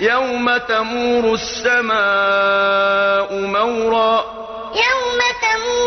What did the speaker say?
يَوْمَ تَمُورُ السَّمَاءُ مَوْرًا. يَوْمَ تَمُورُ